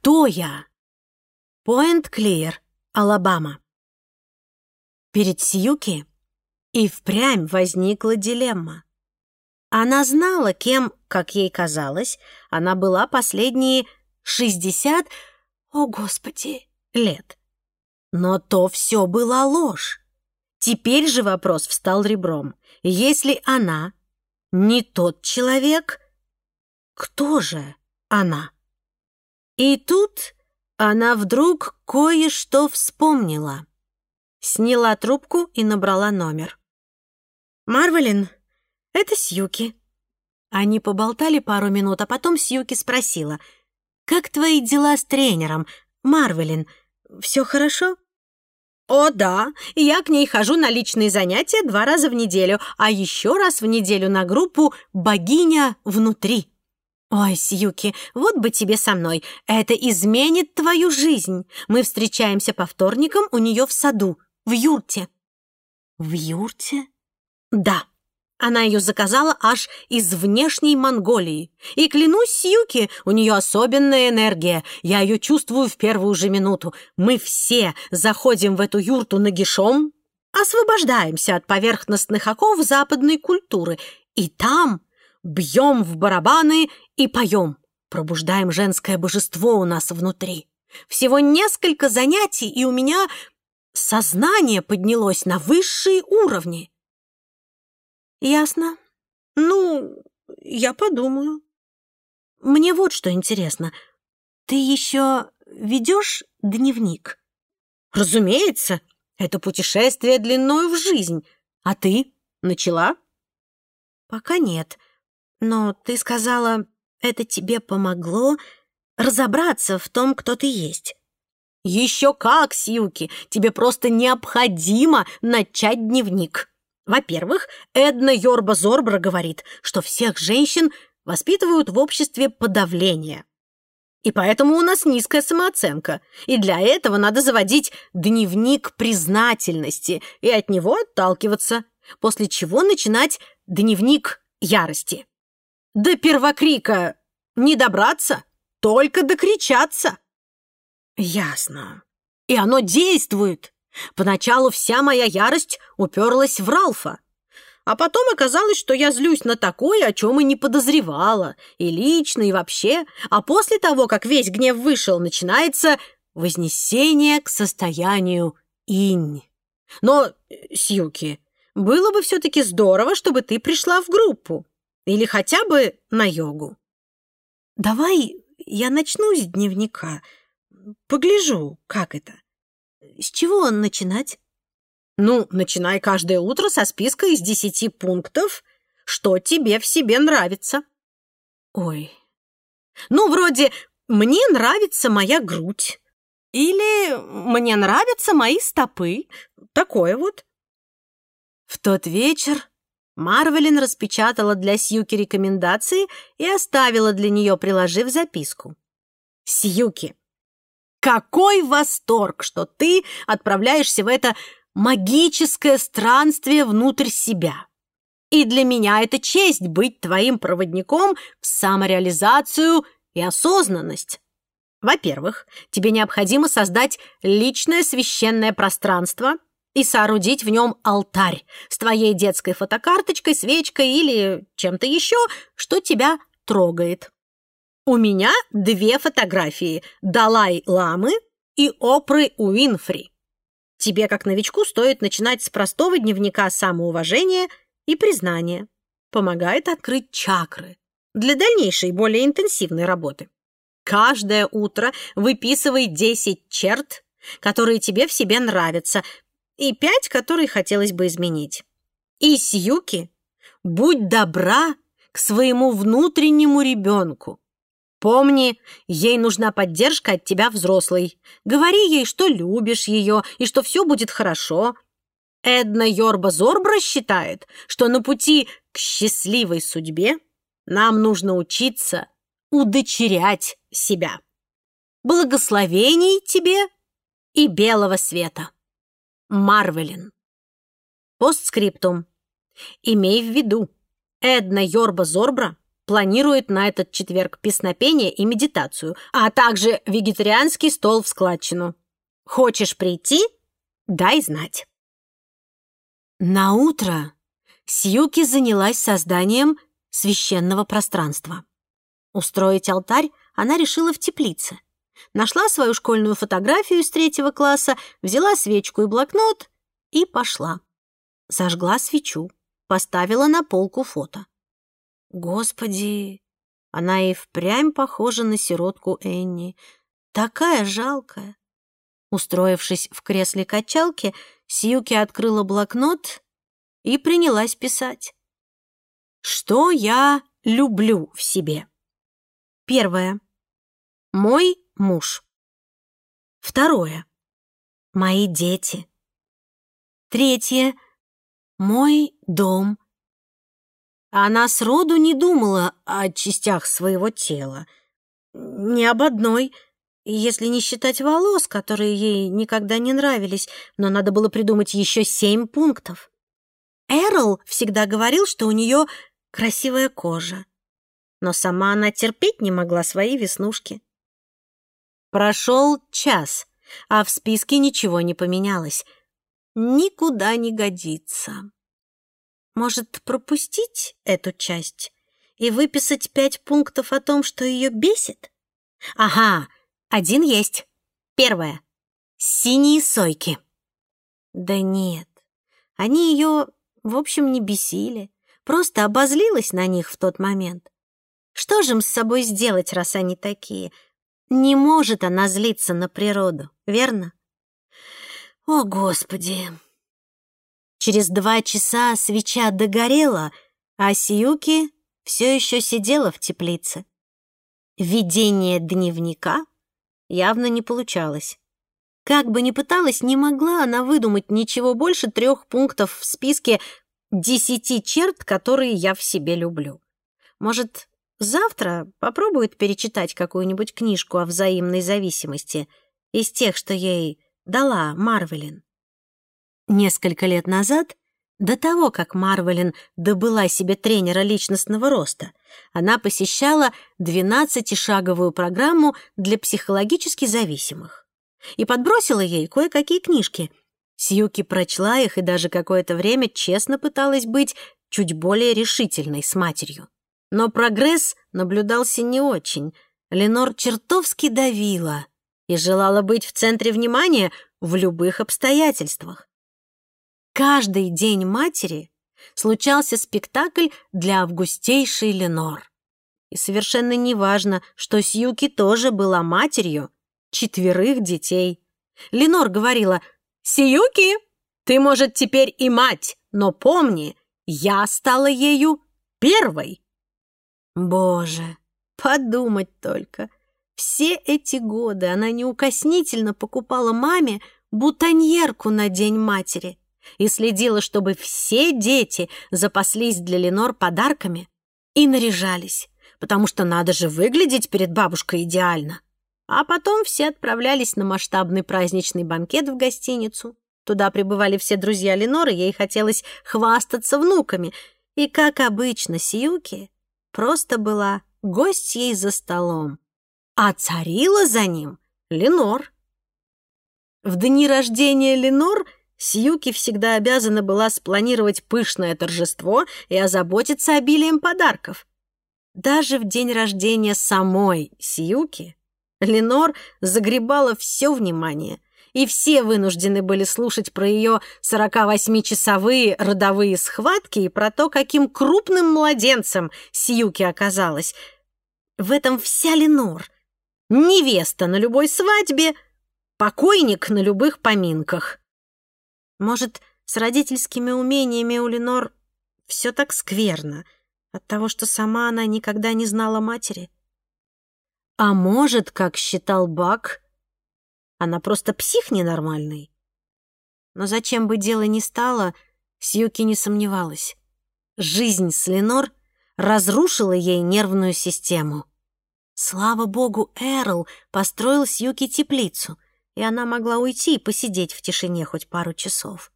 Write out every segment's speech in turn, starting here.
Кто я? Пойнт-Клир, Алабама. Перед Сьюки и впрямь возникла дилемма. Она знала, кем, как ей казалось, она была последние шестьдесят, о господи, лет. Но то все была ложь. Теперь же вопрос встал ребром. Если она не тот человек, кто же она? И тут она вдруг кое-что вспомнила. Сняла трубку и набрала номер. «Марвелин, это Сьюки». Они поболтали пару минут, а потом Сьюки спросила, «Как твои дела с тренером? Марвелин, все хорошо?» «О, да, я к ней хожу на личные занятия два раза в неделю, а еще раз в неделю на группу «Богиня внутри». «Ой, Сьюки, вот бы тебе со мной. Это изменит твою жизнь. Мы встречаемся по вторникам у нее в саду, в юрте». «В юрте?» «Да. Она ее заказала аж из внешней Монголии. И клянусь Сьюки, у нее особенная энергия. Я ее чувствую в первую же минуту. Мы все заходим в эту юрту нагишом, освобождаемся от поверхностных оков западной культуры. И там бьем в барабаны и поем. Пробуждаем женское божество у нас внутри. Всего несколько занятий, и у меня сознание поднялось на высшие уровни. «Ясно. Ну, я подумаю. Мне вот что интересно. Ты еще ведешь дневник?» «Разумеется. Это путешествие длиною в жизнь. А ты начала?» «Пока нет. Но ты сказала, это тебе помогло разобраться в том, кто ты есть». «Еще как, Сьюки! Тебе просто необходимо начать дневник!» Во-первых, Эдна Йорба-Зорбра говорит, что всех женщин воспитывают в обществе подавления. И поэтому у нас низкая самооценка. И для этого надо заводить дневник признательности и от него отталкиваться, после чего начинать дневник ярости. До первокрика не добраться, только докричаться. Ясно. И оно действует. Поначалу вся моя ярость уперлась в Ралфа. А потом оказалось, что я злюсь на такое, о чем и не подозревала. И лично, и вообще. А после того, как весь гнев вышел, начинается вознесение к состоянию инь. Но, Сьюки, было бы все-таки здорово, чтобы ты пришла в группу. Или хотя бы на йогу. Давай я начну с дневника. Погляжу, как это. С чего начинать? Ну, начинай каждое утро со списка из десяти пунктов, что тебе в себе нравится. Ой. Ну, вроде «мне нравится моя грудь» или «мне нравятся мои стопы». Такое вот. В тот вечер Марвелин распечатала для Сьюки рекомендации и оставила для нее, приложив записку. «Сьюки, какой восторг, что ты отправляешься в это магическое странствие внутрь себя. И для меня это честь быть твоим проводником в самореализацию и осознанность. Во-первых, тебе необходимо создать личное священное пространство и соорудить в нем алтарь с твоей детской фотокарточкой, свечкой или чем-то еще, что тебя трогает. У меня две фотографии Далай-ламы и Опры Уинфри. Тебе, как новичку, стоит начинать с простого дневника самоуважения и признания. Помогает открыть чакры для дальнейшей, более интенсивной работы. Каждое утро выписывай 10 черт, которые тебе в себе нравятся, и 5, которые хотелось бы изменить. И, Сьюки, будь добра к своему внутреннему ребенку. Помни, ей нужна поддержка от тебя взрослой. Говори ей, что любишь ее и что все будет хорошо. Эдна Йорба-Зорбра считает, что на пути к счастливой судьбе нам нужно учиться удочерять себя. Благословений тебе и белого света. Марвелин. Постскриптум. Имей в виду, Эдна Йорба-Зорбра планирует на этот четверг песнопение и медитацию, а также вегетарианский стол в складчину. Хочешь прийти? Дай знать. На утро Сьюки занялась созданием священного пространства. Устроить алтарь она решила в теплице. Нашла свою школьную фотографию из третьего класса, взяла свечку и блокнот и пошла. Зажгла свечу, поставила на полку фото. Господи, она и впрямь похожа на сиротку Энни. Такая жалкая. Устроившись в кресле качалки, Сьюки открыла блокнот и принялась писать. Что я люблю в себе? Первое. Мой муж. Второе. Мои дети. Третье. Мой дом. Она сроду не думала о частях своего тела. Ни об одной, если не считать волос, которые ей никогда не нравились, но надо было придумать еще семь пунктов. Эрл всегда говорил, что у нее красивая кожа, но сама она терпеть не могла свои веснушки. Прошел час, а в списке ничего не поменялось. Никуда не годится. Может, пропустить эту часть и выписать пять пунктов о том, что ее бесит? Ага, один есть. Первое. Синие сойки. Да нет, они ее, в общем, не бесили. Просто обозлилась на них в тот момент. Что же им с собой сделать, раз они такие? Не может она злиться на природу, верно? О, Господи! Через два часа свеча догорела, а Сиюки все еще сидела в теплице. Видение дневника явно не получалось. Как бы ни пыталась, не могла она выдумать ничего больше трех пунктов в списке десяти черт, которые я в себе люблю. Может, Завтра попробует перечитать какую-нибудь книжку о взаимной зависимости из тех, что ей дала Марвелин. Несколько лет назад, до того, как Марвелин добыла себе тренера личностного роста, она посещала 12-шаговую программу для психологически зависимых и подбросила ей кое-какие книжки. Сьюки прочла их и даже какое-то время честно пыталась быть чуть более решительной с матерью. Но прогресс наблюдался не очень. Ленор чертовски давила и желала быть в центре внимания в любых обстоятельствах. Каждый день матери случался спектакль для августейшей Ленор. И совершенно неважно, что Сьюки тоже была матерью четверых детей. Ленор говорила, «Сьюки, ты, может, теперь и мать, но помни, я стала ею первой». Боже, подумать только. Все эти годы она неукоснительно покупала маме бутоньерку на День матери и следила, чтобы все дети запаслись для Ленор подарками и наряжались, потому что надо же выглядеть перед бабушкой идеально. А потом все отправлялись на масштабный праздничный банкет в гостиницу. Туда прибывали все друзья Леноры, ей хотелось хвастаться внуками. И, как обычно, Сиюки просто была гостьей за столом, а царила за ним Ленор. В дни рождения Ленор Сьюки всегда обязана была спланировать пышное торжество и озаботиться обилием подарков. Даже в день рождения самой Сьюки Ленор загребала все внимание — и все вынуждены были слушать про ее 48-часовые родовые схватки и про то, каким крупным младенцем Сьюки оказалась. В этом вся Ленор. Невеста на любой свадьбе, покойник на любых поминках. Может, с родительскими умениями у Ленор все так скверно от того, что сама она никогда не знала матери? А может, как считал Бак, она просто псих ненормальный. Но зачем бы дело ни стало, Сьюки не сомневалась. Жизнь с Ленор разрушила ей нервную систему. Слава богу, Эрл построил Сьюки теплицу, и она могла уйти и посидеть в тишине хоть пару часов.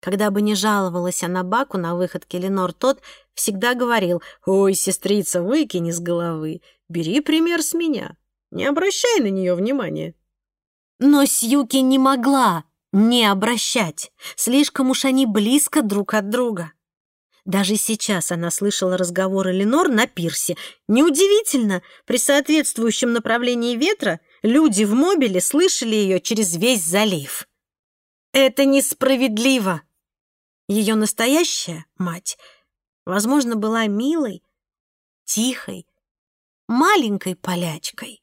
Когда бы не жаловалась она Баку на выходке Ленор, тот всегда говорил «Ой, сестрица, выкини с головы, бери пример с меня, не обращай на нее внимания». Но Сьюки не могла не обращать, слишком уж они близко друг от друга. Даже сейчас она слышала разговоры Ленор на пирсе. Неудивительно, при соответствующем направлении ветра люди в мобиле слышали ее через весь залив. Это несправедливо. Ее настоящая мать, возможно, была милой, тихой, маленькой полячкой.